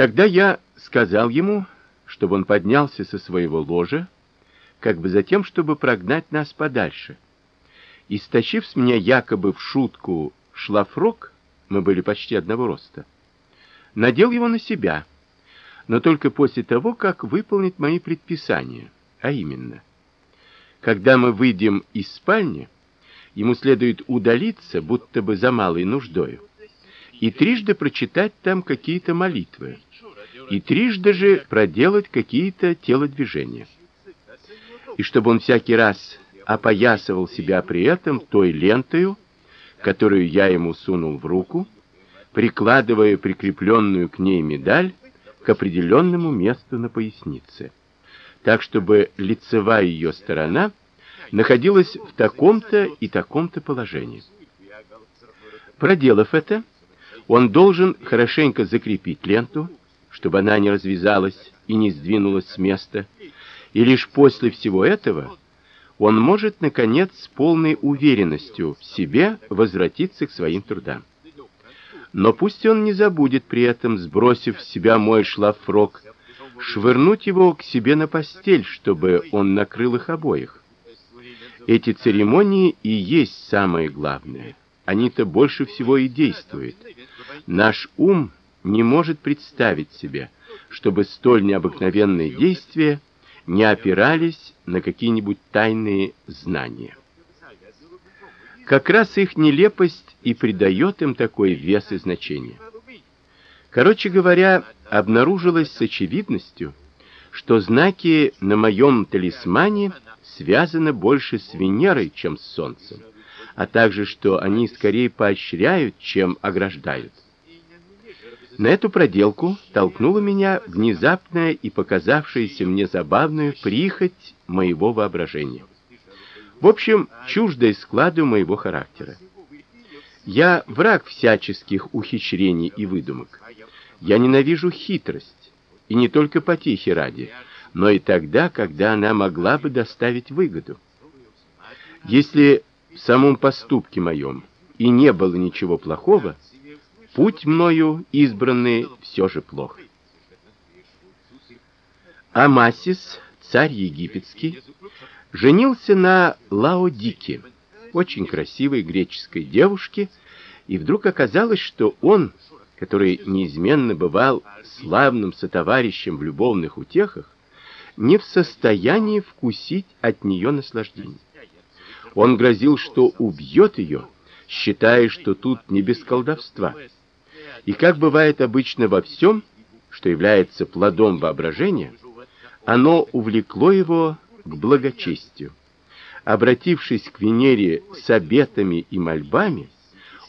Тогда я сказал ему, чтобы он поднялся со своего ложа, как бы затем, чтобы прогнать нас подальше. И стащив с меня якобы в шутку шлафрок, мы были почти одного роста, надел его на себя, но только после того, как выполнит мои предписания, а именно, когда мы выйдем из спальни, ему следует удалиться, будто бы за малой нуждой, и трижды прочитать там какие-то молитвы, и трижды же проделать какие-то телодвижения. И чтобы он всякий раз опоясывал себя при этом той лентою, которую я ему сунул в руку, прикладывая прикрепленную к ней медаль к определенному месту на пояснице, так чтобы лицевая ее сторона находилась в таком-то и таком-то положении. Проделав это, он должен хорошенько закрепить ленту, чтобы она не развязалась и не сдвинулась с места, и лишь после всего этого он может наконец с полной уверенностью в себе возвратиться к своим трудам. Но пусть он не забудет при этом, сбросив с себя мой шлафрок, швырнуть его к себе на постель, чтобы он накрыл их обоих. Эти церемонии и есть самое главное. Они-то больше всего и действуют. Наш ум не может представить себе, чтобы столь необыкновенные действия не опирались на какие-нибудь тайные знания. Как раз их нелепость и придает им такой вес и значение. Короче говоря, обнаружилось с очевидностью, что знаки на моем талисмане связаны больше с Венерой, чем с Солнцем, а также что они скорее поощряют, чем ограждают. На эту проделку толкнула меня внезапная и показавшаяся мне забавную прихоть моего воображения. В общем, чуждая складу моего характера. Я враг всяческих ухищрений и выдумок. Я ненавижу хитрость, и не только потехи ради, но и тогда, когда она могла бы доставить выгоду. Если в самом поступке моем и не было ничего плохого, путь мною избранный все же плох. Амасис, царь египетский, женился на Лаодике, очень красивой греческой девушке, и вдруг оказалось, что он, который неизменно бывал славным сотоварищем в любовных утехах, не в состоянии вкусить от нее наслаждения. Он грозил, что убьет ее, считая, что тут не без колдовства. И как бывает обычно во всем, что является плодом воображения, оно увлекло его к благочестию. Обратившись к Венере с обетами и мольбами,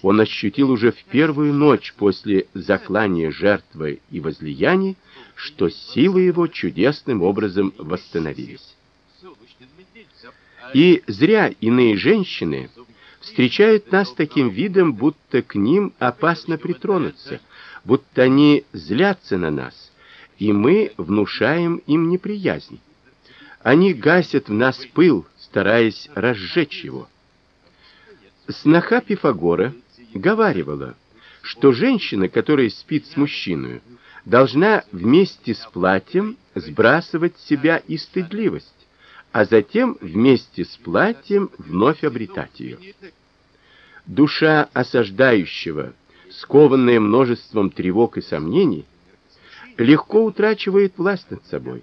он ощутил уже в первую ночь после заклания жертвы и возлияний, что силы его чудесным образом восстановились. И зря иные женщины встречают нас таким видом, будто к ним опасно притронуться, будто они злятся на нас, и мы внушаем им неприязнь. Они гасят в нас пыл, стараясь разжечь его. Сноха Пифагора говаривала, что женщина, которая спит с мужчиной, должна вместе с платьем сбрасывать с себя и стыдливость, а затем вместе с платьем вновь обретать ее. Душа осаждающего, скованная множеством тревог и сомнений, легко утрачивает власть над собой.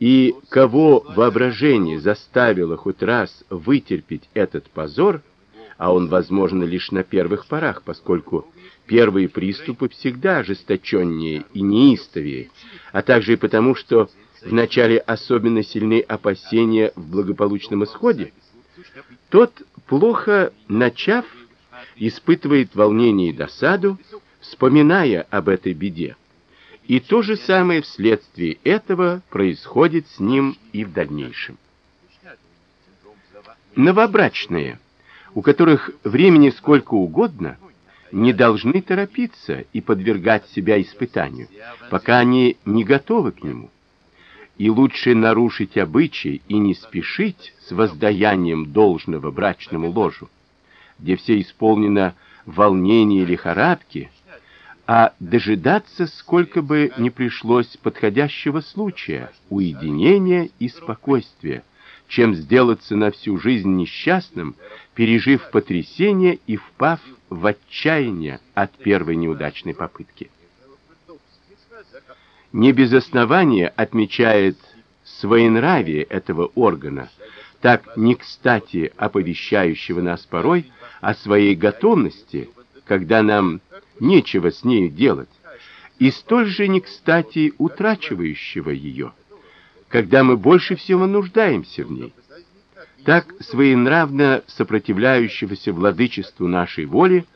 И кого воображение заставило хоть раз вытерпеть этот позор, а он возможно лишь на первых порах, поскольку первые приступы всегда ожесточеннее и неистовее, а также и потому, что вначале особенно сильны опасения в благополучном исходе, тот, плохо начав, испытывает волнение и досаду, вспоминая об этой беде. И то же самое вследствие этого происходит с ним и в дальнейшем. Новобрачные, у которых времени сколько угодно, не должны торопиться и подвергать себя испытанию, пока они не готовы к нему и лучше нарушить обычай и не спешить с воздаянием должного брачному ложу, где все исполнено волнения и лихорадки, а дожидаться, сколько бы ни пришлось подходящего случая, уединения и спокойствия, чем сделаться на всю жизнь несчастным, пережив потрясение и впав в отчаяние от первой неудачной попытки. Не без основания отмечает своенравие этого органа, так не кстати оповещающего нас порой о своей готовности, когда нам нечего с ней делать, и столь же не кстати утрачивающего ее, когда мы больше всего нуждаемся в ней. Так своенравно сопротивляющегося владычеству нашей воли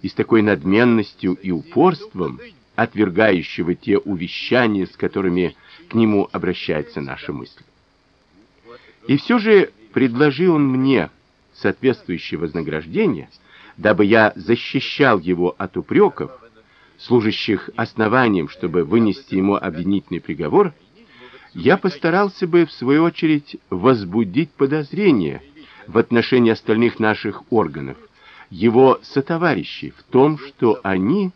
и с такой надменностью и упорством отвергающего те увещания, с которыми к нему обращается наша мысль. И все же предложил он мне соответствующее вознаграждение, дабы я защищал его от упреков, служащих основанием, чтобы вынести ему обвинительный приговор, я постарался бы в свою очередь возбудить подозрение в отношении остальных наших органов, его сотоварищей в том, что они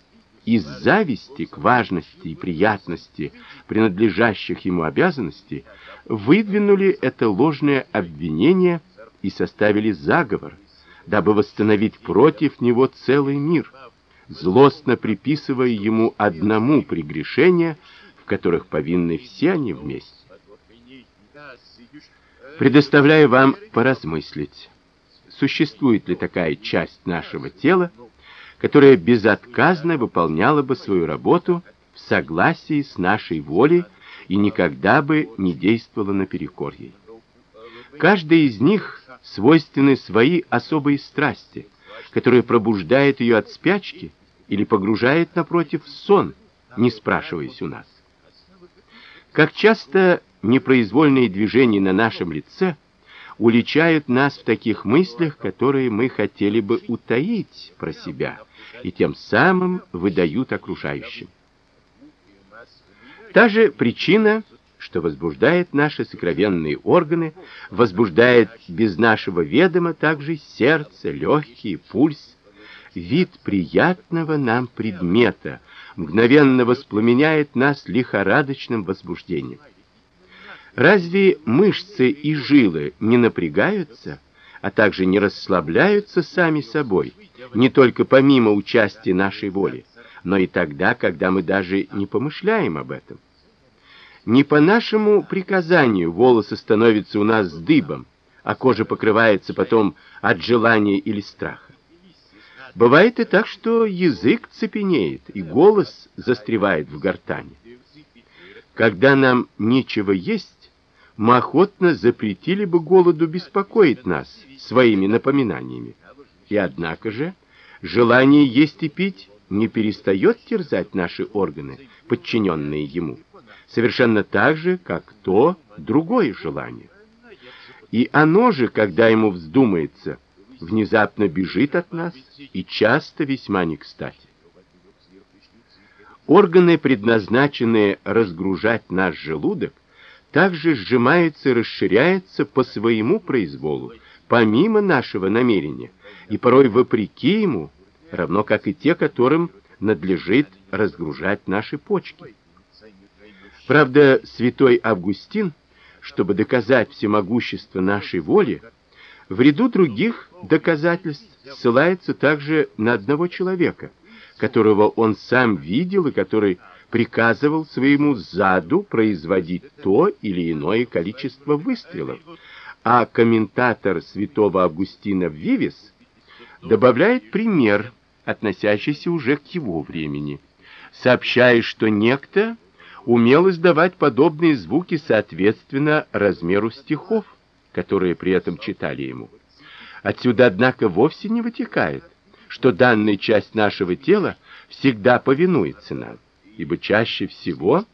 из зависти к важности и приятности принадлежащих ему обязанностей выдвинули это ложное обвинение и составили заговор, дабы восстановить против него целый мир, злостно приписывая ему одному прегрешения, в которых повинны все они вместе. Предоставляю вам поразмыслить, существует ли такая часть нашего тела, которая безотказно выполняла бы свою работу в согласии с нашей волей и никогда бы не действовала наперекор ей. Каждой из них свойственны свои особые страсти, которые пробуждают ее от спячки или погружают напротив в сон, не спрашиваясь у нас. Как часто непроизвольные движения на нашем лице уличают нас в таких мыслях, которые мы хотели бы утаить про себя и тем самым выдают окружающим. Та же причина, что возбуждает наши сокровенные органы, возбуждает без нашего ведома также сердце, легкие, пульс, вид приятного нам предмета, мгновенно воспламеняет нас лихорадочным возбуждением. Разве мышцы и жилы не напрягаются, а также не расслабляются сами собой, не только помимо участия нашей воли, но и тогда, когда мы даже не помышляем об этом? Не по нашему приказанию волосы становятся у нас дыбом, а кожа покрывается потом от желания или страха. Бывает и так, что язык цепенеет, и голос застревает в гортани. Когда нам нечего есть, мы охотно запретили бы голоду беспокоить нас своими напоминаниями. И однако же желание есть и пить не перестает терзать наши органы, подчиненные ему, совершенно так же, как то другое желание. И оно же, когда ему вздумается, внезапно бежит от нас и часто весьма не кстати. Органы, предназначенные разгружать наш желудок, также сжимаются и расширяются по своему произволу, помимо нашего намерения, и порой вопреки ему, равно как и те, которым надлежит разгружать наши почки. Правда, святой Августин, чтобы доказать всемогущество нашей воли, в ряду других доказательств ссылается также на одного человека, которого он сам видел и который приказывал своему заду производить то или иное количество выстрелов. А комментатор святого Августина Вивис добавляет пример, относящийся уже к его времени, сообщая, что некто умел издавать подобные звуки соответственно размеру стихов которые при этом читали ему. Отсюда, однако, вовсе не вытекает, что данная часть нашего тела всегда повинуется нам, ибо чаще всего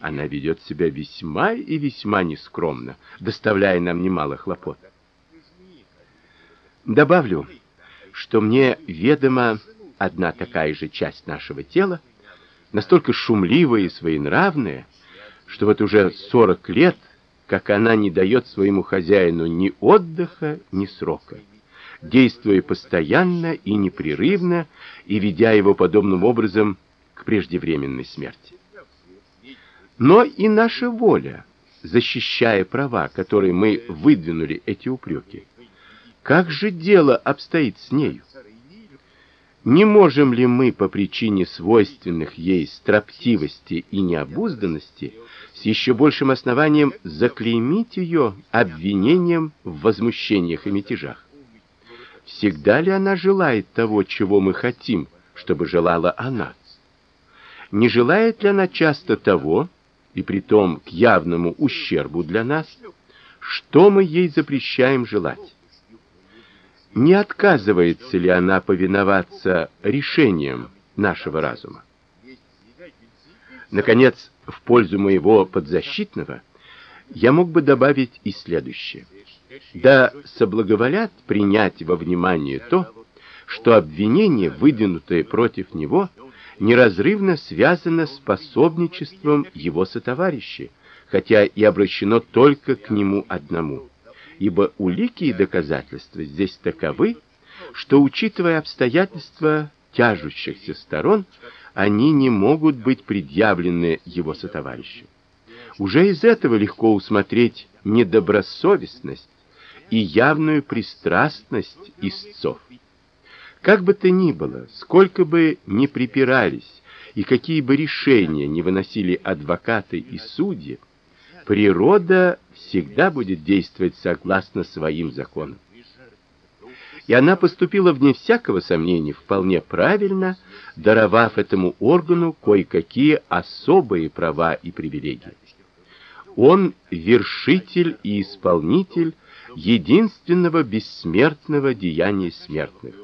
она ведет себя весьма и весьма нескромно, доставляя нам немало хлопот. Добавлю, что мне ведома одна такая же часть нашего тела, настолько шумливая и своенравная, что вот уже 40 лет как она не дает своему хозяину ни отдыха, ни срока, действуя постоянно и непрерывно и ведя его подобным образом к преждевременной смерти. Но и наша воля, защищая права, которые мы выдвинули эти упреки, как же дело обстоит с нею? Не можем ли мы по причине свойственных ей строптивости и необузданности с еще большим основанием заклеймить ее обвинением в возмущениях и мятежах? Всегда ли она желает того, чего мы хотим, чтобы желала она? Не желает ли она часто того, и притом к явному ущербу для нас, что мы ей запрещаем желать? Не отказывается ли она повиноваться решениям нашего разума? Наконец, в пользу моего подзащитного я мог бы добавить и следующее: да соблаговолят принять во внимание то, что обвинение, выдвинутое против него, неразрывно связано с пособничеством его сотоварищей, хотя и обращено только к нему одному. Ибо улики и доказательства здесь таковы, что учитывая обстоятельства тяжущихся сторон, они не могут быть предъявлены его сотоварищу. Уже из этого легко усмотреть недобросовестность и явную пристрастность истцов. Как бы то ни было, сколько бы ни припирались и какие бы решения не выносили адвокаты и судьи, природа всегда будет действовать согласно своим законам. И она поступила вне всякого сомнения вполне правильно, даровав этому органу кое-какие особые права и привилегии. Он вершитель и исполнитель единственного бессмертного деяния смертных.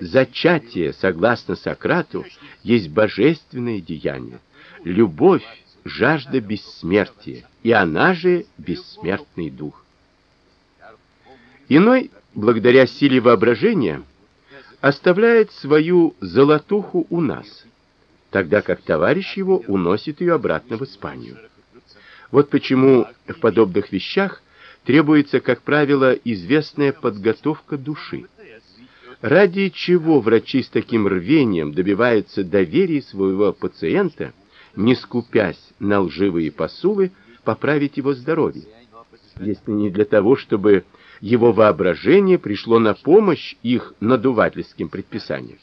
Зачатие, согласно Сократу, есть божественное деяние. Любовь жажда бессмертия, и она же бессмертный дух. Иной, благодаря силе воображения, оставляет свою золотуху у нас, тогда как товарищ его уносит ее обратно в Испанию. Вот почему в подобных вещах требуется, как правило, известная подготовка души. Ради чего врачи с таким рвением добиваются доверия своего пациента, не скупясь на лживые посулы поправить его здоровье, если не для того, чтобы его воображение пришло на помощь их надувательским предписаниям.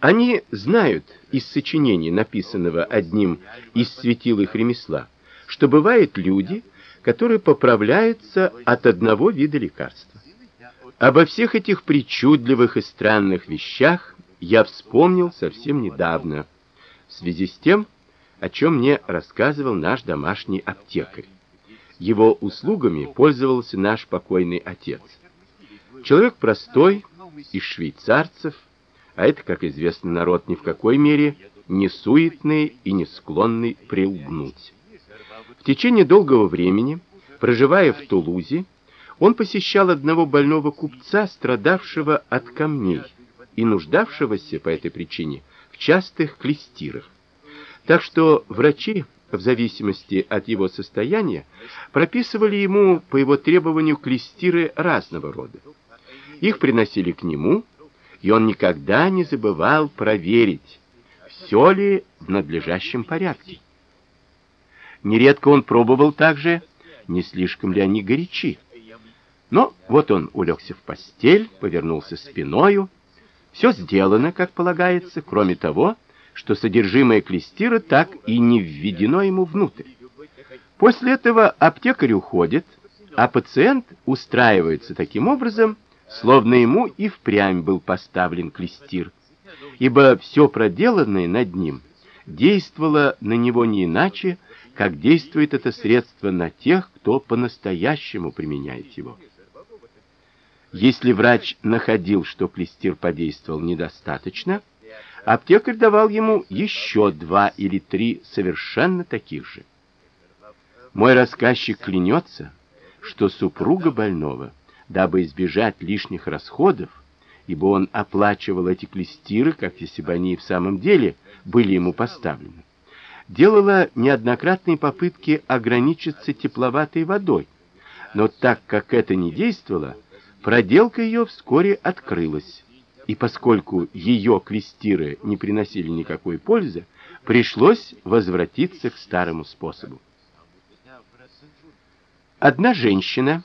Они знают из сочинения, написанного одним из светил их ремесла, что бывают люди, которые поправляются от одного вида лекарства. Обо всех этих причудливых и странных вещах я вспомнил совсем недавно, в связи с тем, о чем мне рассказывал наш домашний аптекарь. Его услугами пользовался наш покойный отец. Человек простой, из швейцарцев, а это, как известно, народ ни в какой мере не суетный и не склонный прилгнуть. В течение долгого времени, проживая в Тулузе, он посещал одного больного купца, страдавшего от камней и нуждавшегося по этой причине в частых клестирах. Так что врачи, в зависимости от его состояния, прописывали ему по его требованию клестиры разного рода. Их приносили к нему, и он никогда не забывал проверить, все ли в надлежащем порядке. Нередко он пробовал также, не слишком ли они горячи. Но вот он улегся в постель, повернулся спиною. Все сделано, как полагается, кроме того, что содержимое клестира так и не введено ему внутрь. После этого аптекарь уходит, а пациент устраивается таким образом, словно ему и впрямь был поставлен клестир, ибо все проделанное над ним действовало на него не иначе, как действует это средство на тех, кто по-настоящему применяет его. Если врач находил, что клестир подействовал недостаточно, аптекарь давал ему еще два или три совершенно таких же. Мой рассказчик клянется, что супруга больного, дабы избежать лишних расходов, ибо он оплачивал эти клестиры, как если бы они в самом деле были ему поставлены, делала неоднократные попытки ограничиться тепловатой водой. Но так как это не действовало, проделка ее вскоре открылась. И поскольку ее квестиры не приносили никакой пользы, пришлось возвратиться к старому способу. Одна женщина,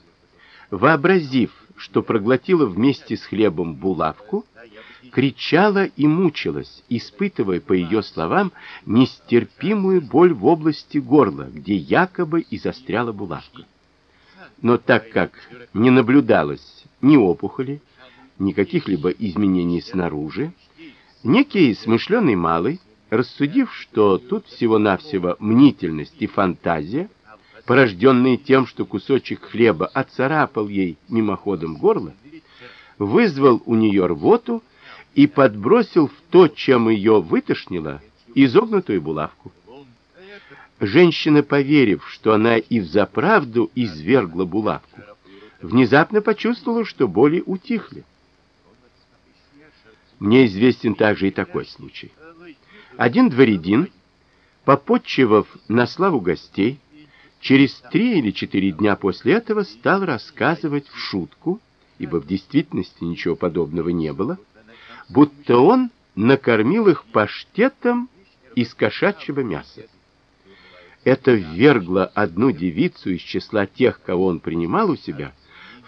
вообразив, что проглотила вместе с хлебом булавку, кричала и мучилась, испытывая, по ее словам, нестерпимую боль в области горла, где якобы и застряла булавка. Но так как не наблюдалось ни опухоли, ни каких-либо изменений снаружи, некий смышленый малый, рассудив, что тут всего-навсего мнительность и фантазия, порожденные тем, что кусочек хлеба отцарапал ей мимоходом горло, вызвал у нее рвоту и подбросил в то, чем ее вытошнило, изогнутую булавку. Женщина, поверив, что она и взаправду извергла булавку, внезапно почувствовала, что боли утихли. Мне известен также и такой случай. Один дворянин, попотчевав на славу гостей, через три или четыре дня после этого стал рассказывать в шутку, ибо в действительности ничего подобного не было, будто он накормил их паштетом из кошачьего мяса. Это ввергло одну девицу из числа тех, кого он принимал у себя,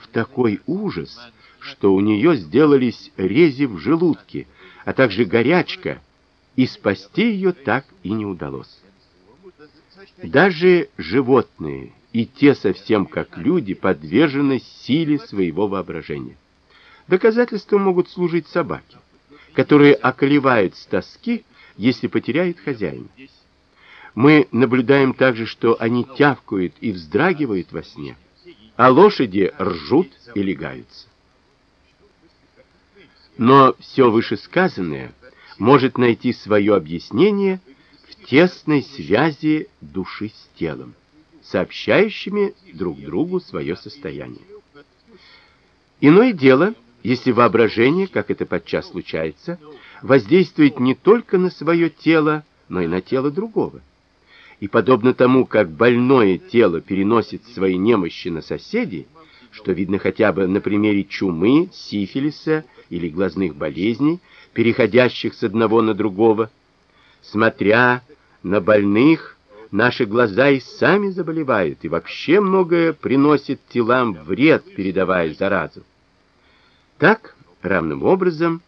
в такой ужас, что у нее сделались рези в желудке, а также горячка, и спасти ее так и не удалось. Даже животные, и те совсем как люди, подвержены силе своего воображения. Доказательством могут служить собаки, которые околевают с тоски, если потеряют хозяина. Мы наблюдаем также, что они тявкают и вздрагивают во сне, а лошади ржут и легаются. Но все вышесказанное может найти свое объяснение в тесной связи души с телом, сообщающими друг другу свое состояние. Иное дело, если воображение, как это подчас случается, воздействует не только на свое тело, но и на тело другого. И подобно тому, как больное тело переносит свои немощи на соседей, что видно хотя бы на примере чумы, сифилиса или глазных болезней, переходящих с одного на другого. Смотря на больных, наши глаза и сами заболевают, и вообще многое приносит телам вред, передавая заразу. Так, равным образом,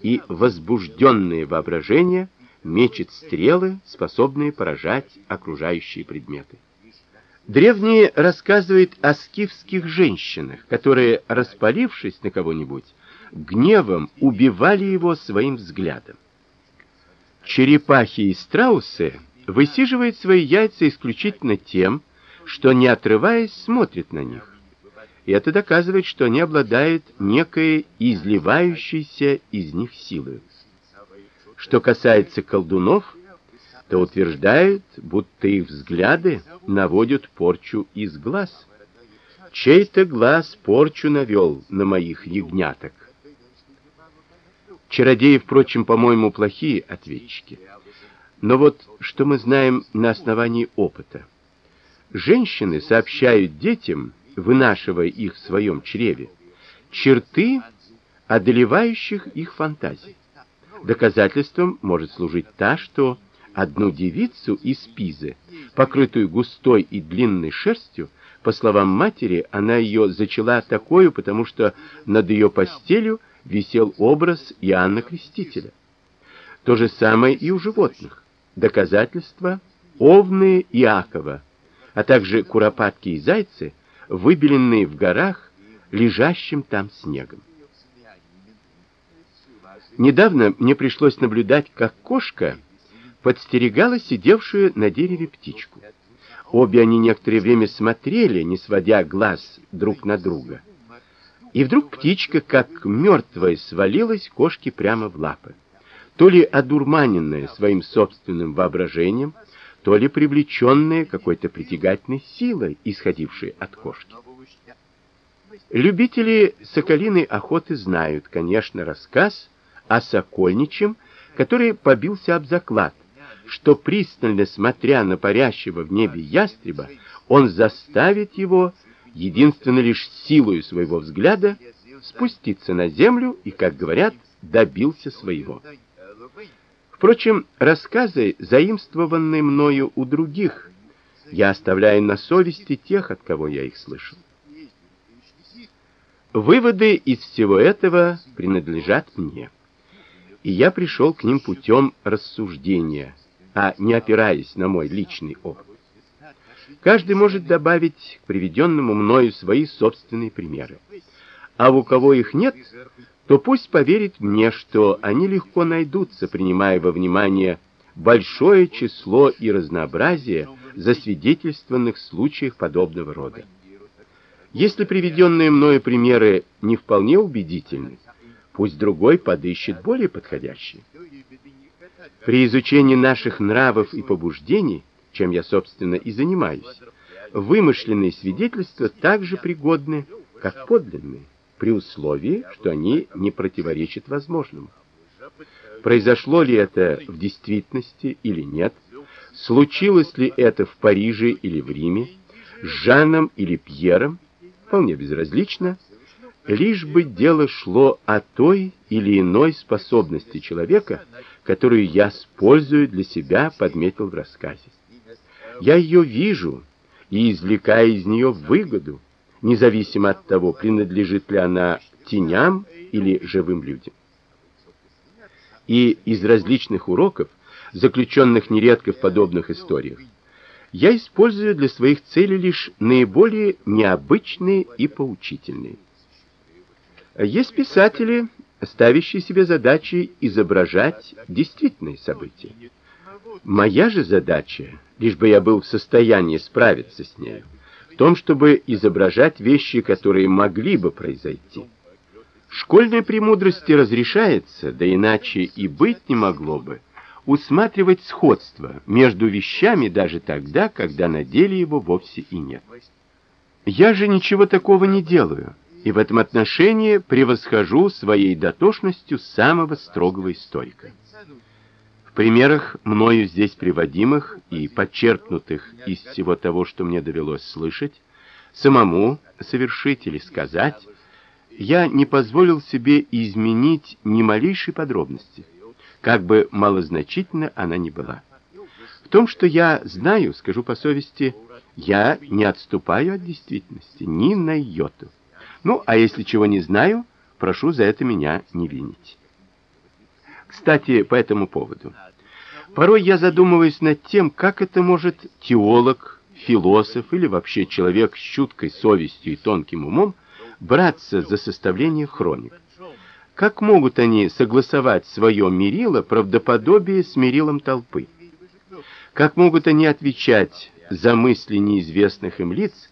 и возбужденное воображение мечет стрелы, способные поражать окружающие предметы. Древние рассказывают о скифских женщинах, которые, распалившись на кого-нибудь, гневом убивали его своим взглядом. Черепахи и страусы высиживают свои яйца исключительно тем, что не отрываясь смотрят на них. И это доказывает, что они обладают некой изливающейся из них силой. Что касается колдунов, то утверждают, будто их взгляды наводят порчу из глаз. Чей-то глаз порчу навел на моих ягняток. Чародеи, впрочем, по-моему, плохие ответчики. Но вот что мы знаем на основании опыта. Женщины сообщают детям, вынашивая их в своем чреве, черты одолевающих их фантазий. Доказательством может служить та, что одну девицу из Пизы, покрытую густой и длинной шерстью, по словам матери, она ее зачала такой, потому что над ее постелью висел образ Иоанна Крестителя. То же самое и у животных. Доказательства овны Иакова, а также куропатки и зайцы, выбеленные в горах лежащим там снегом. Недавно мне пришлось наблюдать, как кошка подстерегала сидевшую на дереве птичку. Обе они некоторое время смотрели, не сводя глаз друг на друга. И вдруг птичка, как мертвая, свалилась кошке прямо в лапы. То ли одурманенная своим собственным воображением, то ли привлеченная какой-то притягательной силой, исходившей от кошки. Любители соколиной охоты знают, конечно, рассказ о сокольничем, который побился об заклад, что пристально смотря на парящего в небе ястреба, он заставит его единственно лишь силой своего взгляда спуститься на землю и, как говорят, добился своего. Впрочем, рассказы, заимствованные мною у других, я оставляю на совести тех, от кого я их слышал. Выводы из всего этого принадлежат мне. И я пришел к ним путем рассуждения, а не опираясь на мой личный опыт. Каждый может добавить к приведенному мною свои собственные примеры. А у кого их нет, то пусть поверит мне, что они легко найдутся, принимая во внимание большое число и разнообразие засвидетельствованных случаев подобного рода. Если приведенные мною примеры не вполне убедительны, пусть другой подыщет более подходящие. При изучении наших нравов и побуждений, чем я, собственно, и занимаюсь, вымышленные свидетельства также пригодны, как подлинные, при условии, что они не противоречат возможному. Произошло ли это в действительности или нет? Случилось ли это в Париже или в Риме? С Жаном или Пьером? Вполне безразлично, лишь бы дело шло о той или иной способности человека, которую я использую для себя, подметил в рассказе. Я ее вижу и извлекаю из нее выгоду, независимо от того, принадлежит ли она теням или живым людям. И из различных уроков, заключенных нередко в подобных историях, я использую для своих целей лишь наиболее необычные и поучительные. Есть писатели, ставящие себе задачей изображать действительные события. Моя же задача, лишь бы я был в состоянии справиться с ней, в том, чтобы изображать вещи, которые могли бы произойти. Школьной премудрости разрешается, да иначе и быть не могло бы, усматривать сходство между вещами даже тогда, когда на деле его вовсе и нет. Я же ничего такого не делаю, и в этом отношении превосхожу своей дотошностью самого строгого историка. В примерах мною здесь приводимых и подчеркнутых из всего того, что мне довелось слышать, самому совершить или сказать, я не позволил себе изменить ни малейшей подробности как бы малозначительна она ни была. В том, что я знаю, скажу по совести, я не отступаю от действительности ни на йоту. Ну, а если чего не знаю, прошу за это меня не винить. Кстати, по этому поводу. Порой я задумываюсь над тем, как это может теолог, философ или вообще человек с чуткой совестью и тонким умом браться за составление хроник. Как могут они согласовать свое мерило правдоподобие с мерилом толпы? Как могут они отвечать за мысли неизвестных им лиц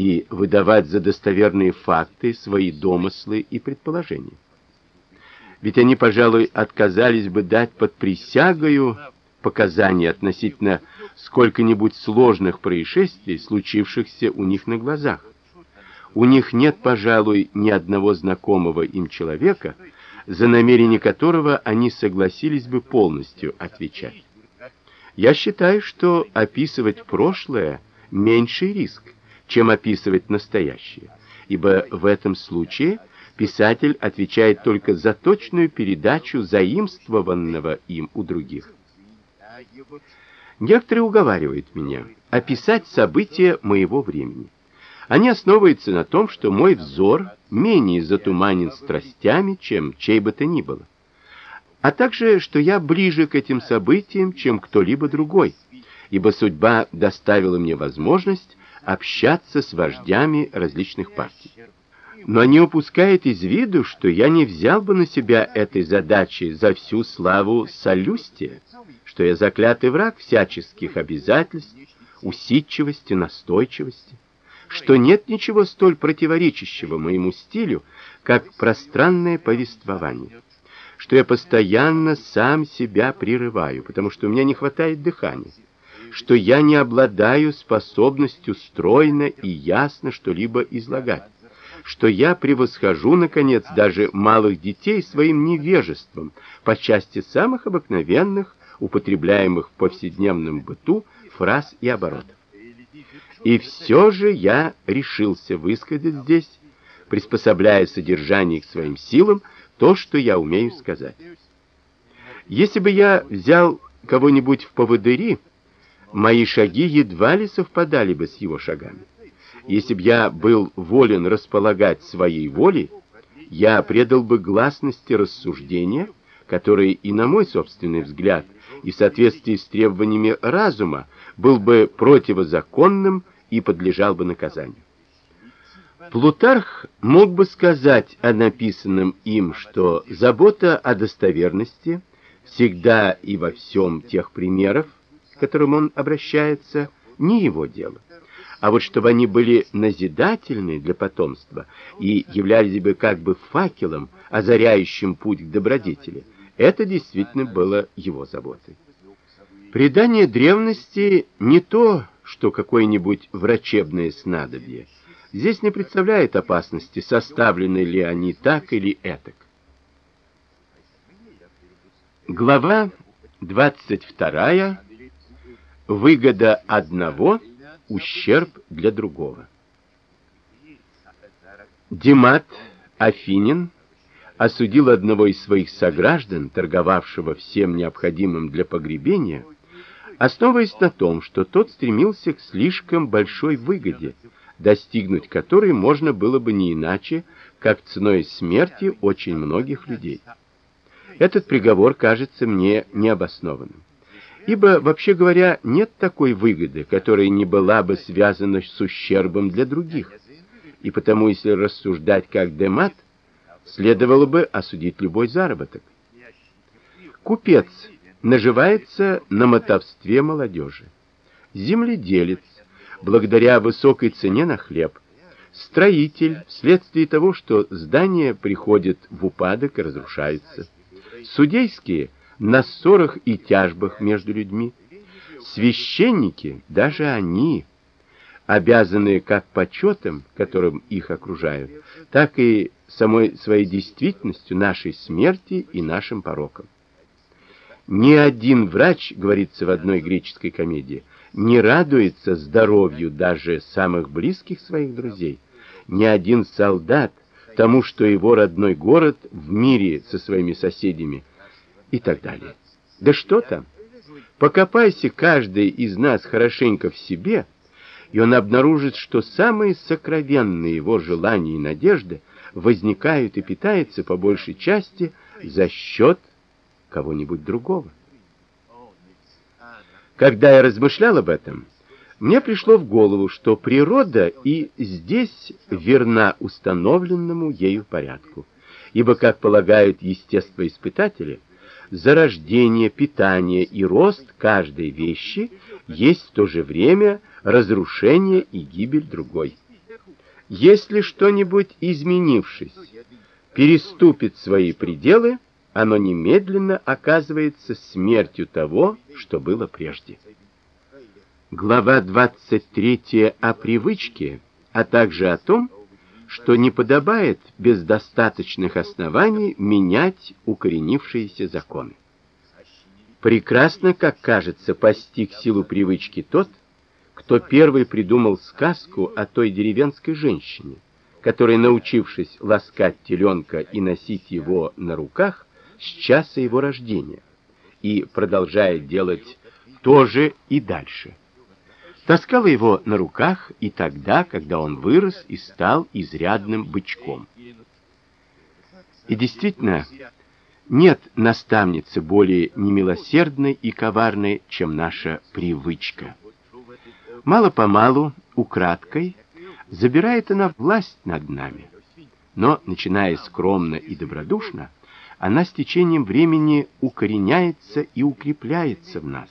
и выдавать за достоверные факты свои домыслы и предположения? Ведь они, пожалуй, отказались бы дать под присягою показания относительно сколько-нибудь сложных происшествий, случившихся у них на глазах. У них нет, пожалуй, ни одного знакомого им человека, за намерение которого они согласились бы полностью отвечать. Я считаю, что описывать прошлое меньший риск, чем описывать настоящее, ибо в этом случае писатель отвечает только за точную передачу заимствованного им у других. Некоторые уговаривают меня описать события моего времени. Они основываются на том, что мой взор менее затуманен страстями, чем чей бы то ни было, а также, что я ближе к этим событиям, чем кто-либо другой, ибо судьба доставила мне возможность общаться с вождями различных партий. Но не упускает из виду, что я не взял бы на себя этой задачи за всю славу Солюстия, что я заклятый враг всяческих обязательств, усидчивости, настойчивости что нет ничего столь противоречащего моему стилю, как пространное повествование, что я постоянно сам себя прерываю, потому что у меня не хватает дыхания, что я не обладаю способностью стройно и ясно что-либо излагать, что я превосхожу наконец даже малых детей своим невежеством по части самых обыкновенных, употребляемых в повседневном быту фраз и оборотов. И все же я решился высказать здесь приспособляя содержание к своим силам, то, что я умею сказать. Если бы я взял кого-нибудь в поводыри, мои шаги едва ли совпадали бы с его шагами. Если бы я был волен располагать своей волей, я предал бы гласности рассуждения, которые и на мой собственный взгляд, и в соответствии с требованиями разума, был бы противозаконным и подлежал бы наказанию. Плутарх мог бы сказать о написанном им, что забота о достоверности всегда и во всем тех примеров, к которым он обращается, не его дело. А вот чтобы они были назидательны для потомства и являлись бы как бы факелом, озаряющим путь к добродетели, это действительно было его заботой. Предание древности не то, что какое-нибудь врачебное снадобье. Здесь не представляет опасности, составлены ли они так или этак. Глава 22. Выгода одного, ущерб для другого. Димат Афинин осудил одного из своих сограждан, торговавшего всем необходимым для погребения, основываясь на том, что тот стремился к слишком большой выгоде, достигнуть которой можно было бы не иначе, как ценой смерти очень многих людей. Этот приговор кажется мне необоснованным. Ибо, вообще говоря, нет такой выгоды, которая не была бы связана с ущербом для других. И потому, если рассуждать как Демат, следовало бы осудить любой заработок. Купец наживается на мотовстве молодежи. Земледелец, благодаря высокой цене на хлеб, строитель, вследствие того, что здания приходят в упадок и разрушаются, судейские на ссорах и тяжбах между людьми, священники, даже они, обязанные как почетом, которым их окружают, так и самой своей действительностью нашей смерти и нашим пороком. Ни один врач, говорится в одной греческой комедии, не радуется здоровью даже самых близких своих друзей. Ни один солдат тому, что его родной город в мире со своими соседями и так далее. Да что там? Покопайся каждый из нас хорошенько в себе, и он обнаружит, что самые сокровенные его желания и надежды возникают и питаются по большей части за счет кого-нибудь другого. Когда я размышлял об этом, мне пришло в голову, что природа и здесь верна установленному ею порядку. Ибо, как полагают естествоиспытатели, зарождение, питание и рост каждой вещи есть в то же время разрушение и гибель другой. Если что-нибудь изменившись переступит свои пределы, оно немедленно оказывается смертью того, что было прежде. Глава 23 о привычке, а также о том, что не подобает без достаточных оснований менять укоренившиеся законы. Прекрасно, как кажется, постиг силу привычки тот, кто первый придумал сказку о той деревенской женщине, которая, научившись ласкать теленка и носить его на руках, с часа его рождения и продолжает делать то же и дальше. Таскала его на руках и тогда, когда он вырос и стал изрядным бычком. И действительно, нет наставницы более немилосердной и коварной, чем наша привычка. Мало-помалу, украдкой, забирает она власть над нами. Но, начиная скромно и добродушно, она с течением времени укореняется и укрепляется в нас,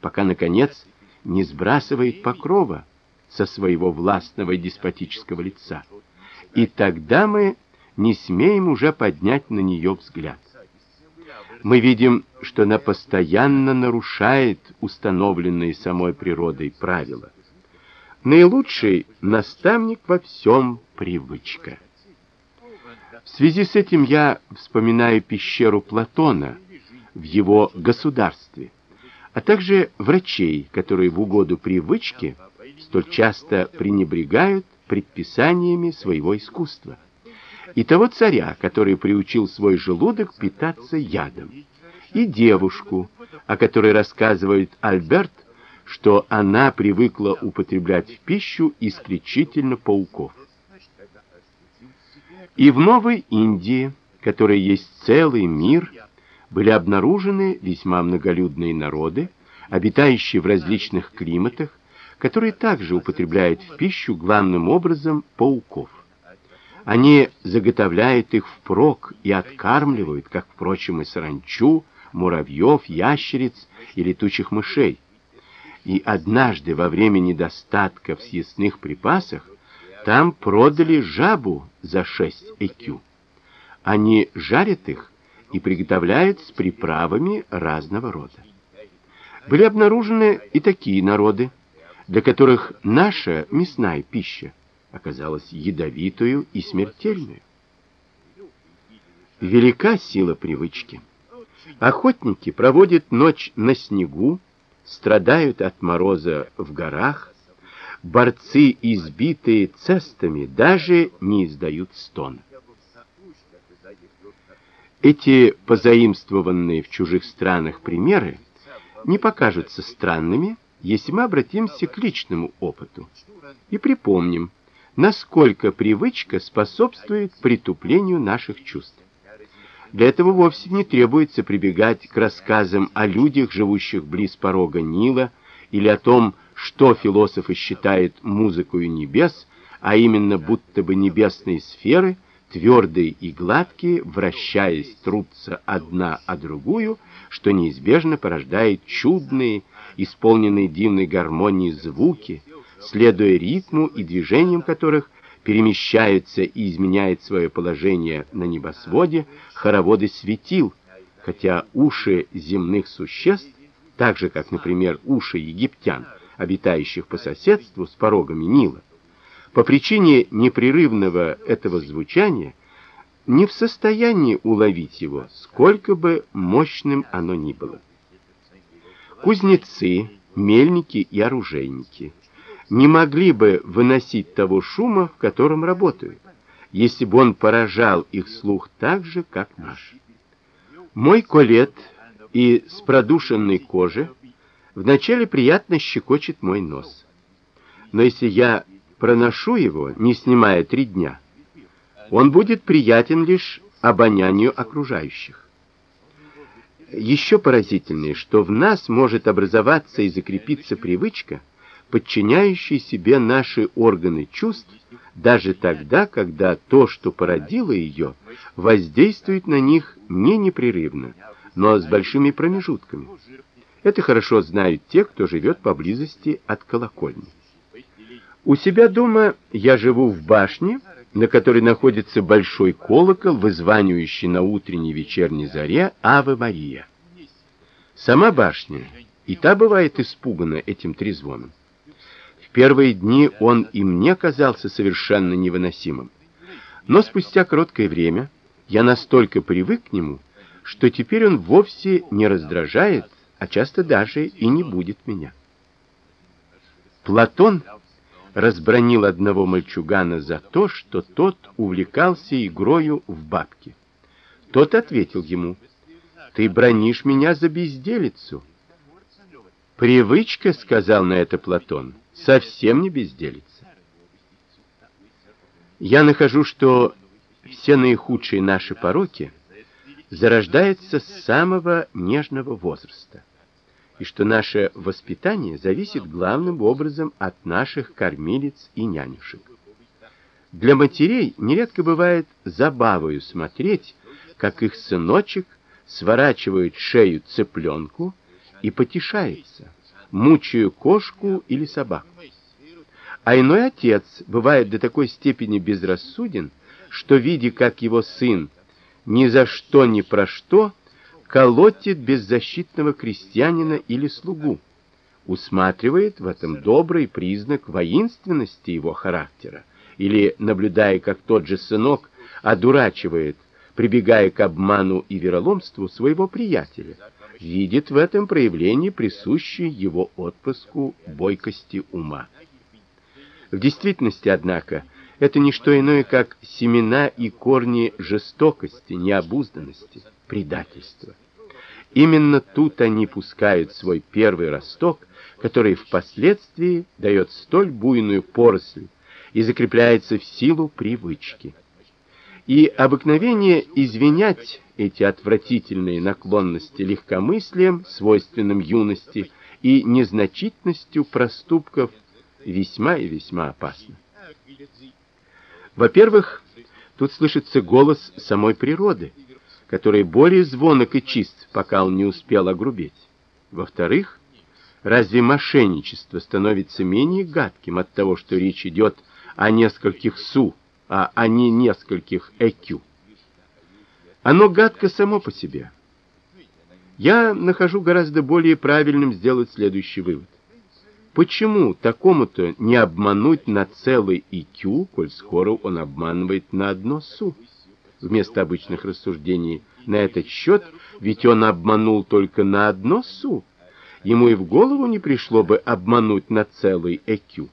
пока наконец не сбрасывает покрова со своего властного и деспотического лица. И тогда мы не смеем уже поднять на нее взгляд. Мы видим, что она постоянно нарушает установленные самой природой правила. Наилучший наставник во всем привычка. В связи с этим я вспоминаю пещеру Платона в его государстве, а также врачей, которые в угоду привычке столь часто пренебрегают предписаниями своего искусства. и того царя, который приучил свой желудок питаться ядом, и девушку, о которой рассказывает Альберт, что она привыкла употреблять в пищу исключительно пауков. И в Новой Индии, которая есть целый мир, были обнаружены весьма многолюдные народы, обитающие в различных климатах, которые также употребляют в пищу главным образом пауков. Они заготовляют их впрок и откармливают, как, впрочем, и саранчу, муравьев, ящериц и летучих мышей. И однажды во время недостатка в съестных припасах там продали жабу за 6 экю. Они жарят их и приготовляют с приправами разного рода. Были обнаружены и такие народы, для которых наша мясная пища оказалась ядовитую и смертельную. Велика сила привычки. Охотники проводят ночь на снегу, страдают от мороза в горах, борцы, избитые цестами, даже не издают стона. Эти позаимствованные в чужих странах примеры не покажутся странными, если мы обратимся к личному опыту и припомним, насколько привычка способствует притуплению наших чувств. Для этого вовсе не требуется прибегать к рассказам о людях, живущих близ порога Нила, или о том, что философы считают музыкой небес, а именно будто бы небесные сферы, твердые и гладкие, вращаясь, трутся одна о другую, что неизбежно порождает чудные, исполненные дивной гармонией звуки, следуя ритму и движениям которых перемещаются и изменяют свое положение на небосводе хороводы светил, хотя уши земных существ, так же как, например, уши египтян, обитающих по соседству с порогами Нила, по причине непрерывного этого звучания не в состоянии уловить его, сколько бы мощным оно ни было. Кузнецы, мельники и оружейники не могли бы выносить того шума, в котором работают, если бы он поражал их слух так же, как наш. Мой колет и с продушенной кожи вначале приятно щекочет мой нос. Но если я проношу его, не снимая три дня, он будет приятен лишь обонянию окружающих. Еще поразительнее, что в нас может образоваться и закрепиться привычка, подчиняющий себе наши органы чувств, даже тогда, когда то, что породило ее, воздействует на них не непрерывно, но с большими промежутками. Это хорошо знают те, кто живет поблизости от колокольни. У себя дома я живу в башне, на которой находится большой колокол, вызванивающий на утренней и вечерней заре Аве Мария. Сама башня и та бывает испугана этим трезвоном первые дни он и мне казался совершенно невыносимым. Но спустя короткое время я настолько привык к нему, что теперь он вовсе не раздражает, а часто даже и не будет меня. Платон разбронил одного мальчугана за то, что тот увлекался игрою в бабки. Тот ответил ему: "Ты бронишь меня за безделицу". "Привычка", сказал на это Платон совсем не безделица. Я нахожу, что все наихудшие наши пороки зарождаются с самого нежного возраста, и что наше воспитание зависит главным образом от наших кормилиц и нянюшек. Для матерей нередко бывает забавою смотреть, как их сыночек сворачивает шею цыпленку и потешается мучаю кошку или собаку. А иной отец бывает до такой степени безрассуден, что видя, как его сын ни за что ни про что колотит беззащитного крестьянина или слугу, усматривает в этом добрый признак воинственности его характера, или наблюдая, как тот же сынок одурачивает, прибегая к обману и вероломству своего приятеля, видит в этом проявление присущей его отпрыску бойкости ума. В действительности, однако, это не что иное, как семена и корни жестокости, необузданности, предательства. Именно тут они пускают свой первый росток, который впоследствии дает столь буйную поросль и закрепляется в силу привычки. И обыкновение извинять эти отвратительные наклонности легкомыслием, свойственным юности, и незначительностью проступков весьма и весьма опасно. Во-первых, тут слышится голос самой природы, который более звонок и чист, пока он не успел огрубеть. Во-вторых, разве мошенничество становится менее гадким от того, что речь идет о нескольких су, а, а не нескольких экю? Оно гадко само по себе. Я нахожу гораздо более правильным сделать следующий вывод. Почему такому-то не обмануть на целый икю, коль скоро он обманывает на одно су? Вместо обычных рассуждений на этот счет, ведь он обманул только на одно су. Ему и в голову не пришло бы обмануть на целый ЭКЮ.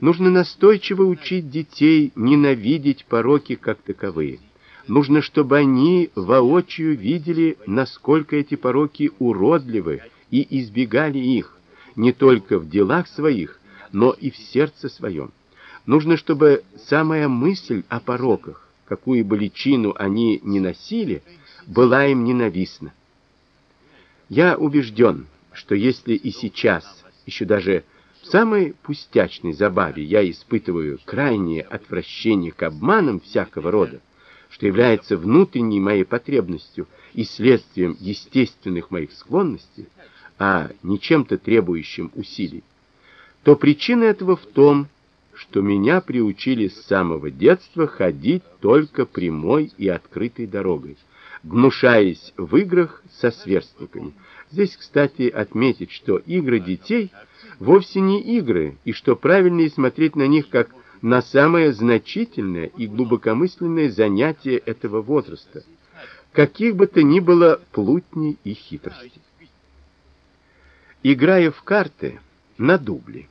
Нужно настойчиво учить детей ненавидеть пороки как таковые. Нужно, чтобы они воочию видели, насколько эти пороки уродливы, и избегали их не только в делах своих, но и в сердце своем. Нужно, чтобы самая мысль о пороках, какую бы личину они ни носили, была им ненавистна. Я убежден, что если и сейчас, еще даже в самой пустячной забаве я испытываю крайнее отвращение к обманам всякого рода, что является внутренней моей потребностью и следствием естественных моих склонностей, а не чем-то требующим усилий, то причина этого в том, что меня приучили с самого детства ходить только прямой и открытой дорогой, гнушаясь в играх со сверстниками. Здесь, кстати, отметить, что игры детей вовсе не игры, и что правильнее смотреть на них как на самое значительное и глубокомысленное занятие этого возраста, каких бы то ни было плутней и хитростей играя в карты на дубли.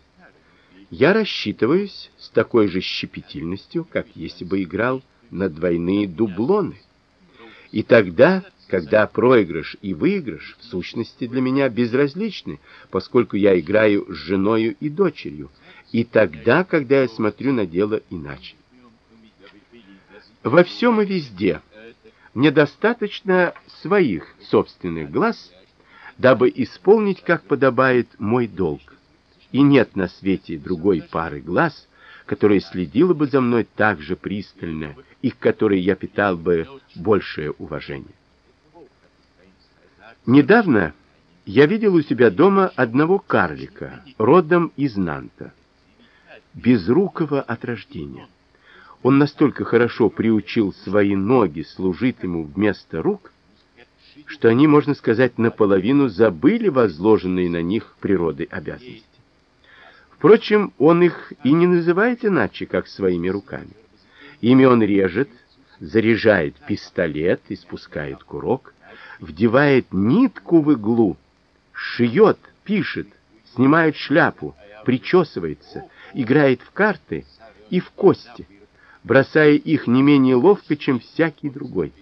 Я рассчитываюсь с такой же щепетильностью, как если бы играл на двойные дублоны. И тогда, когда проигрыш и выигрыш в сущности для меня безразличны, поскольку я играю с женой и дочерью, и тогда, когда я смотрю на дело иначе. Во всем и везде мне достаточно своих собственных глаз дабы исполнить, как подобает, мой долг. И нет на свете другой пары глаз, которая следила бы за мной так же пристально и к которой я питал бы большее уважение. Недавно я видел у себя дома одного карлика, родом из Нанта, безрукого от рождения. Он настолько хорошо приучил свои ноги служить ему вместо рук, что они, можно сказать, наполовину забыли возложенные на них природой обязанности. Впрочем, он их и не называет иначе, как своими руками. Ими он режет, заряжает пистолет и спускает курок, вдевает нитку в иглу, шьет, пишет, снимает шляпу, причесывается, играет в карты и в кости, бросая их не менее ловко, чем всякий другой.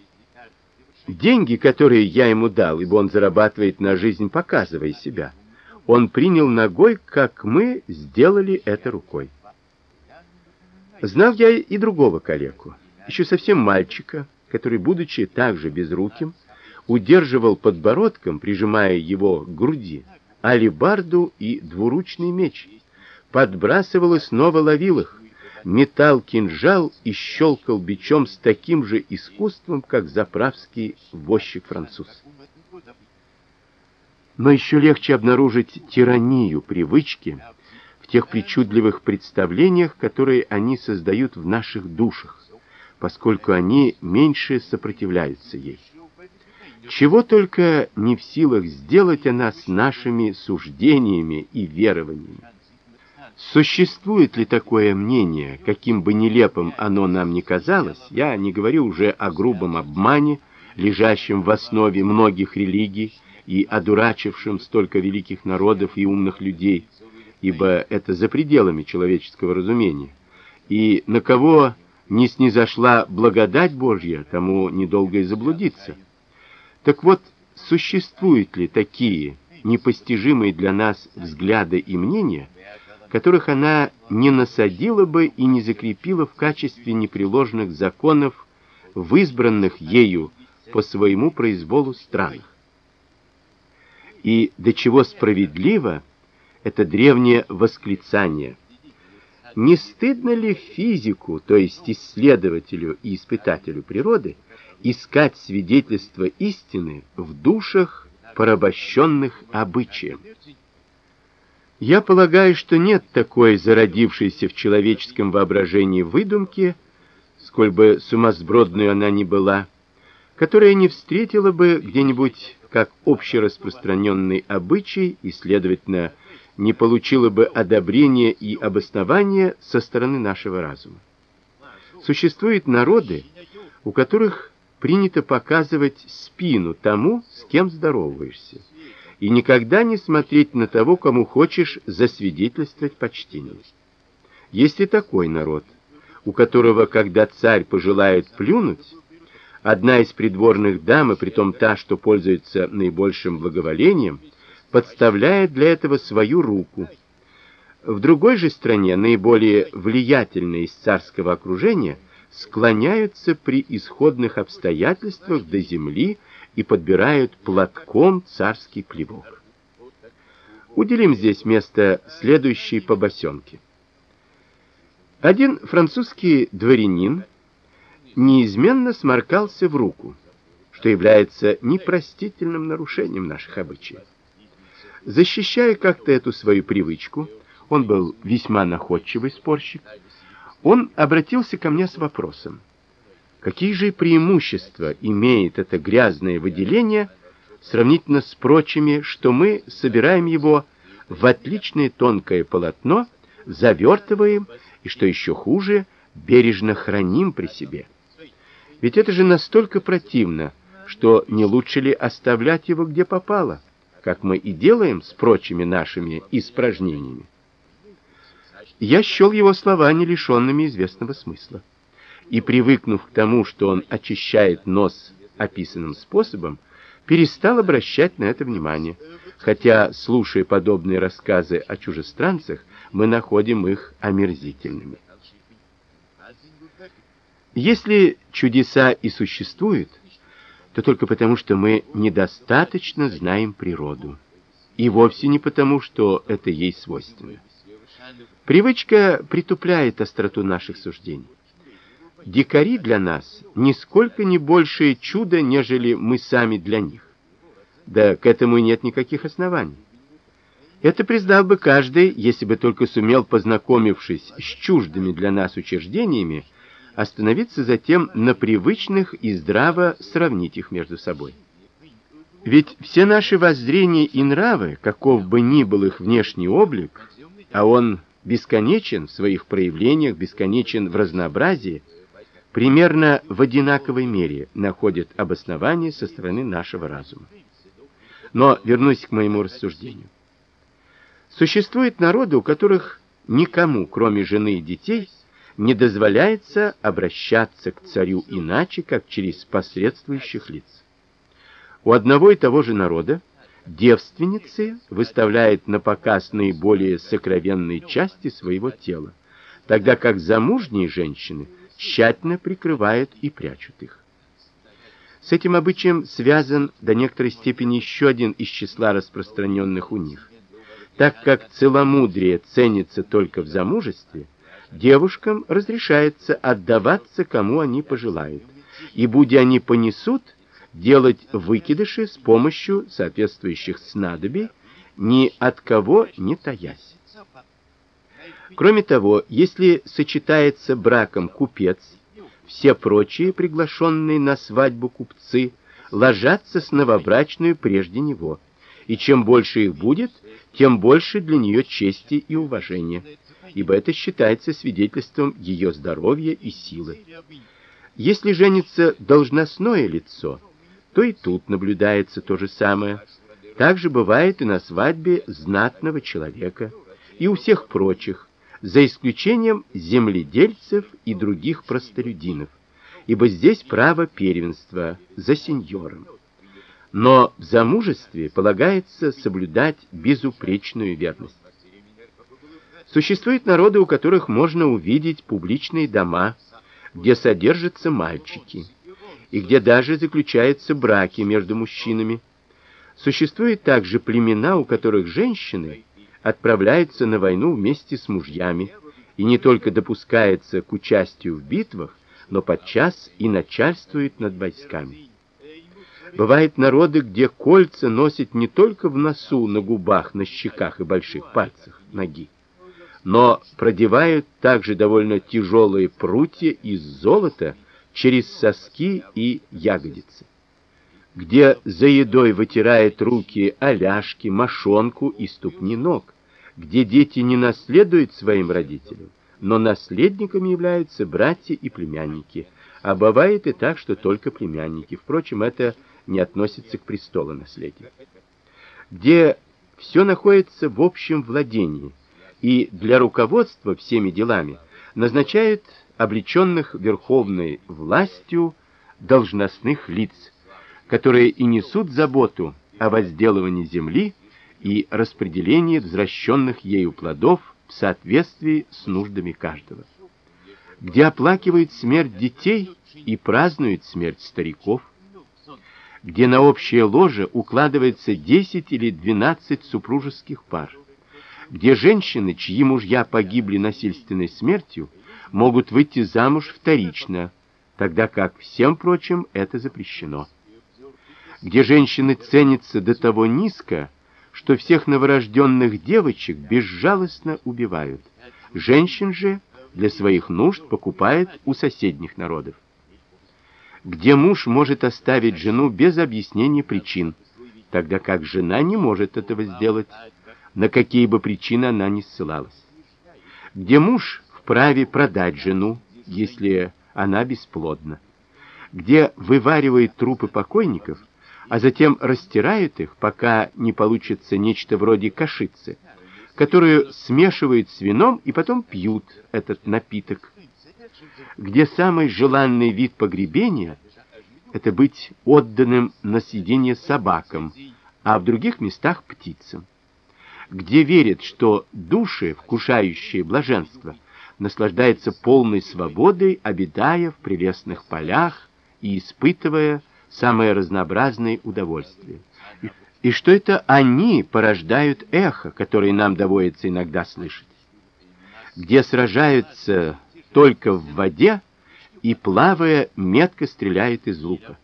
Деньги, которые я ему дал, ибо он зарабатывает на жизнь, показывая себя, он принял ногой, как мы сделали это рукой. Знал я и другого коллегу, еще совсем мальчика, который, будучи также безруким, удерживал подбородком, прижимая его к груди, алебарду и двуручный меч, подбрасывал и снова ловил их, метал кинжал и щелкал бичом с таким же искусством, как заправский возчик-француз. Но еще легче обнаружить тиранию привычки в тех причудливых представлениях, которые они создают в наших душах, поскольку они меньше сопротивляются ей. Чего только не в силах сделать она с нашими суждениями и верованиями. Существует ли такое мнение, каким бы нелепым оно нам ни казалось, я не говорю уже о грубом обмане, лежащем в основе многих религий и одурачившем столько великих народов и умных людей, ибо это за пределами человеческого разумения. И на кого не снизошла благодать Божья, тому недолго и заблудиться. Так вот, существуют ли такие непостижимые для нас взгляды и мнения, которых она не насадила бы и не закрепила в качестве непреложных законов в избранных ею по своему произволу странах? И до чего справедливо это древнее восклицание – не стыдно ли физику, то есть исследователю и испытателю природы, искать свидетельства истины в душах порабощенных обычаем? Я полагаю, что нет такой зародившейся в человеческом воображении выдумки, сколь бы сумасбродной она ни была, которая не встретила бы где-нибудь как общераспространенный обычай и, следовательно, не получила бы одобрения и обоснования со стороны нашего разума. Существуют народы, у которых принято показывать спину тому, с кем здороваешься, и никогда не смотреть на того, кому хочешь засвидетельствовать почтение. Есть и такой народ, у которого, когда царь пожелает плюнуть, одна из придворных дам, и притом та, что пользуется наибольшим благоволением, подставляет для этого свою руку. В другой же стране наиболее влиятельные из царского окружения склоняются при исходных обстоятельствах до земли и подбирают платком царский плевок. Уделим здесь место следующей побосенке. Один французский дворянин неизменно сморкался в руку, что является непростительным нарушением наших обычаев. Защищая как-то эту свою привычку, он был весьма находчивый спорщик, он обратился ко мне с вопросом: какие же преимущества имеет это грязное выделение сравнительно с прочими, что мы собираем его в отличное тонкое полотно, завертываем и что еще хуже, бережно храним при себе. Ведь это же настолько противно, что не лучше ли оставлять его где попало? как мы и делаем с прочими нашими испражнениями. Я счел его слова не лишенными известного смысла. И привыкнув к тому, что он очищает нос описанным способом, перестал обращать на это внимание, хотя, слушая подобные рассказы о чужестранцах, мы находим их омерзительными. Если чудеса и существуют, то только потому, что мы недостаточно знаем природу, и вовсе не потому, что это ей свойственно. Привычка притупляет остроту наших суждений. Дикари для нас нисколько не большее чудо, нежели мы сами для них. Да к этому и нет никаких оснований. Это признал бы каждый, если бы только сумел, познакомившись с чуждыми для нас учреждениями, остановиться затем на привычных и здраво сравнить их между собой. Ведь все наши воззрения и нравы, каков бы ни был их внешний облик, а он бесконечен в своих проявлениях, бесконечен в разнообразии, примерно в одинаковой мере находят обоснование со стороны нашего разума. Но вернусь к моему рассуждению. Существуют народы, у которых никому, кроме жены и детей, не дозволяется обращаться к царю иначе, как через посредствующих лиц. У одного и того же народа девственницы выставляют на показ наиболее сокровенные части своего тела, тогда как замужние женщины тщательно прикрывают и прячут их. С этим обычаем связан до некоторой степени еще один из числа распространенных у них. Так как целомудрие ценится только в замужестве, девушкам разрешается отдаваться кому они пожелают, и будь они понесут, делать выкидыши с помощью соответствующих снадобий, ни от кого не таясь. Кроме того, если сочетается браком купец, все прочие приглашенные на свадьбу купцы ложатся с новобрачной прежде него, и чем больше их будет, тем больше для нее чести и уважения ибо это считается свидетельством ее здоровья и силы. Если женится должностное лицо, то и тут наблюдается то же самое. Так же бывает и на свадьбе знатного человека, и у всех прочих. за исключением земледельцев и других простолюдинов, ибо здесь право первенства за сеньором. Но в замужестве полагается соблюдать безупречную верность. Существуют народы, у которых можно увидеть публичные дома, где содержатся мальчики, и где даже заключаются браки между мужчинами. Существуют также племена, у которых женщины отправляются на войну вместе с мужьями, и не только допускается к участию в битвах, но подчас и начальствует над войсками. Бывают народы, где кольца носят не только в носу, на губах, на щеках и больших пальцах ноги, но продевают также довольно тяжелые прутья из золота через соски и ягодицы. Где за едой вытирают руки оляшки, мошонку и ступни ног, где дети не наследуют своим родителям, но наследниками являются братья и племянники. А бывает и так, что только племянники. Впрочем, это не относится к престолу наследия. Где все находится в общем владении, и для руководства всеми делами назначают облеченных верховной властью должностных лиц, которые и несут заботу о возделывании земли и распределении возвращенных ею плодов в соответствии с нуждами каждого. Где оплакивают смерть детей и празднуют смерть стариков, где на общее ложе укладывается 10 или 12 супружеских пар, где женщины, чьи мужья погибли насильственной смертью, могут выйти замуж вторично, тогда как всем прочим это запрещено. Где женщины ценятся до того низко, что всех новорожденных девочек безжалостно убивают. Женщин же для своих нужд покупают у соседних народов. Где муж может оставить жену без объяснения причин, тогда как жена не может этого сделать, на какие бы причины она ни ссылалась. Где муж вправе продать жену, если она бесплодна. Где вываривает трупы покойников, а затем растирают их, пока не получится нечто вроде кашицы, которую смешивают с вином и потом пьют этот напиток. Где самый желанный вид погребения это быть отданным на съедение собакам, а в других местах птицам. Где верят, что души, вкушающие блаженство, наслаждаются полной свободой, обитая в прелестных полях и испытывая самые разнообразные удовольствия. И что это они порождают эхо, которое нам доводится иногда слышать. Где сражаются только в воде и плавая метко стреляют из лука.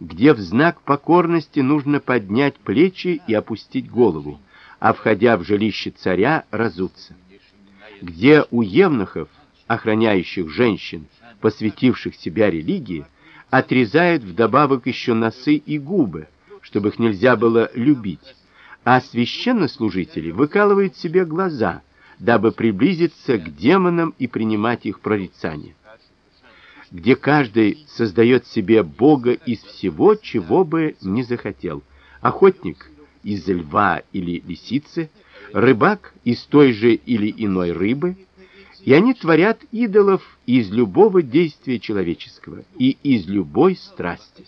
Где в знак покорности нужно поднять плечи и опустить голову, а входя в жилище царя разуться. Где у евнухов, охраняющих женщин, посвятивших себя религии, отрезают вдобавок еще носы и губы, чтобы их нельзя было любить, а священнослужители выкалывают себе глаза, дабы приблизиться к демонам и принимать их прорицание. Где каждый создает себе бога из всего, чего бы не захотел. Охотник из льва или лисицы, рыбак из той же или иной рыбы, и они творят идолов из любого действия человеческого и из любой страсти.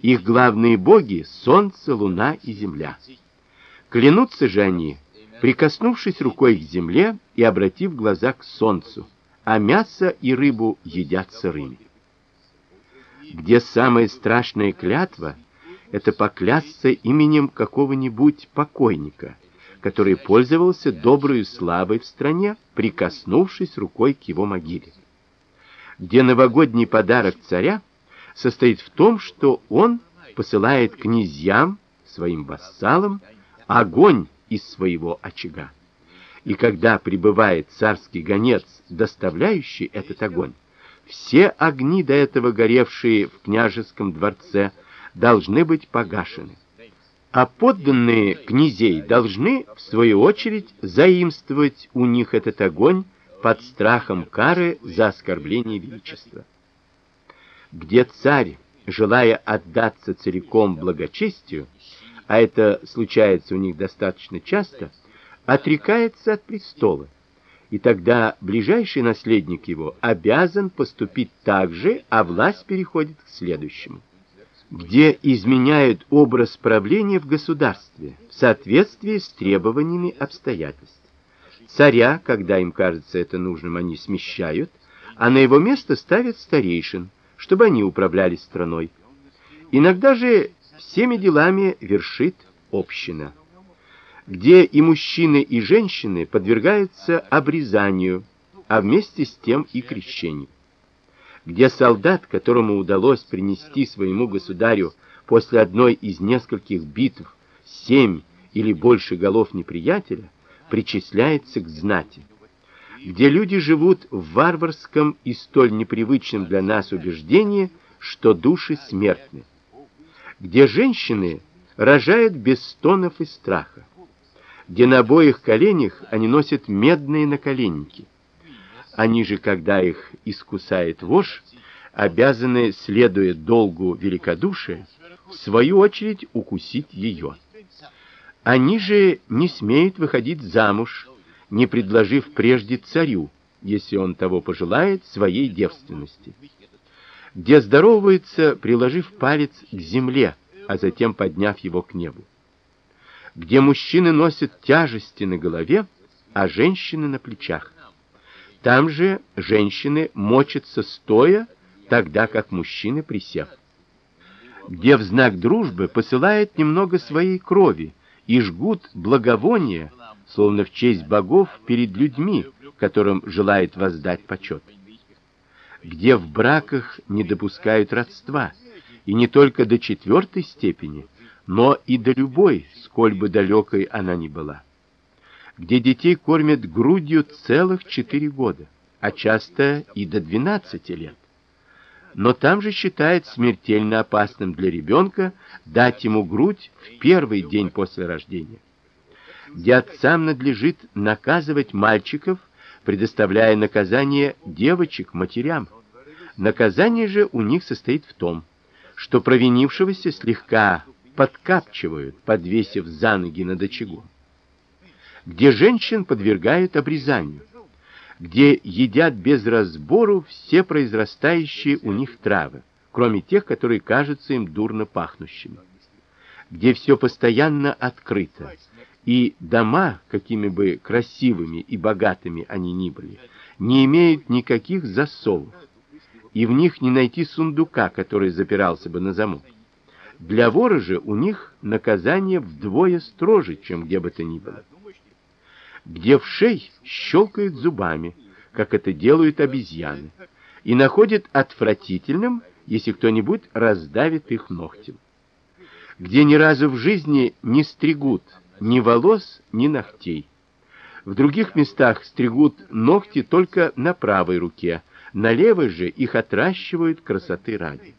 Их главные боги солнце, луна и земля. Клянутся же они, прикоснувшись рукой к земле и обратив глаза к солнцу, а мясо и рыбу едят сырыми. Где самая страшная клятва это поклясться именем какого-нибудь покойника который пользовался доброй славой в стране, прикоснувшись рукой к его могиле. Где новогодний подарок царя состоит в том, что он посылает князьям, своим вассалам, огонь из своего очага. И когда прибывает царский гонец, доставляющий этот огонь, все огни до этого горевшие в княжеском дворце должны быть погашены а подданные князей должны в свою очередь заимствовать у них этот огонь под страхом кары за оскорбление величества. Где царь, желая отдаться целиком благочестию, а это случается у них достаточно часто, отрекается от престола И тогда ближайший наследник его обязан поступить так же, а власть переходит к следующему. Где изменяют образ правления в государстве в соответствии с требованиями обстоятельств. Царя, когда им кажется это нужным, они смещают, а на его место ставят старейшин, чтобы они управляли страной. Иногда же всеми делами вершит община, где и мужчины, и женщины подвергаются обрезанию, а вместе с тем и крещению. Где солдат, которому удалось принести своему государю после одной из нескольких битв семь или больше голов неприятеля, причисляется к знати. Где люди живут в варварском и столь непривычном для нас убеждении, что души смертны. Где женщины рожают без стонов и страха. Где на обоих коленях они носят медные наколенники. Они же, когда их искусает вошь, обязаны, следуя долгу великодушия, в свою очередь укусить ее. Они же не смеют выходить замуж, не предложив прежде царю, если он того пожелает, своей девственности. Где здороваются, приложив палец к земле, а затем подняв его к небу. Где мужчины носят тяжести на голове, а женщины на плечах. Там же женщины мочатся стоя, тогда как мужчины присев. Где в знак дружбы посылают немного своей крови, и жгут благовония, словно в честь богов перед людьми, которым желает воздать почет. Где в браках не допускают родства, и не только до четвертой степени, но и до любой, сколь бы далекой она ни была. Где детей кормят грудью целых четыре года, а часто и до двенадцати лет но там же считает смертельно опасным для ребенка дать ему грудь в первый день после рождения. Где отцам надлежит наказывать мальчиков, предоставляя наказание девочек матерям. Наказание же у них состоит в том, что провинившегося слегка подкапчивают, подвесив за ноги над очагом. Где женщин подвергают обрезанию где едят без разбору все произрастающие у них травы, кроме тех, которые кажутся им дурно пахнущими. Где все постоянно открыто, и дома, какими бы красивыми и богатыми они ни были, не имеют никаких засовов, и в них не найти сундука, который запирался бы на замок. Для вора же у них наказание вдвое строже, чем где бы то ни было где вшей щелкает зубами, как это делают обезьяны, и находит отвратительным, если кто-нибудь раздавит их ногтем. Где ни разу в жизни не стригут ни волос, ни ногтей. В других местах стригут ногти только на правой руке, на левой же их отращивают красоты ради.